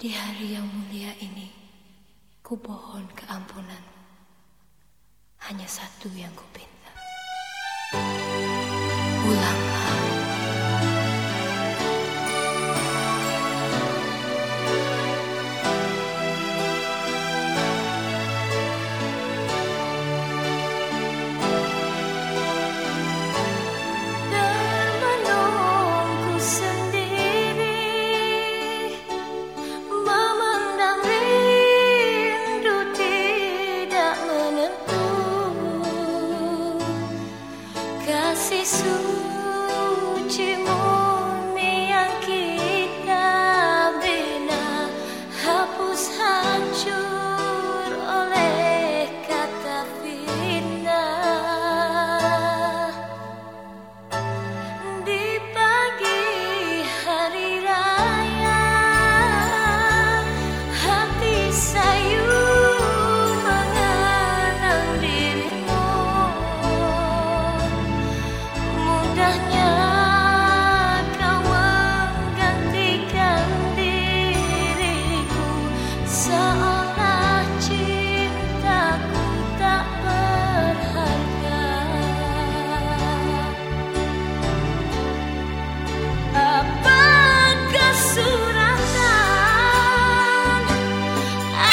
Di hari yang mulia ini, ku pohon keampunan. Hanya satu yang ku pinta. Ulanglah esse último hanya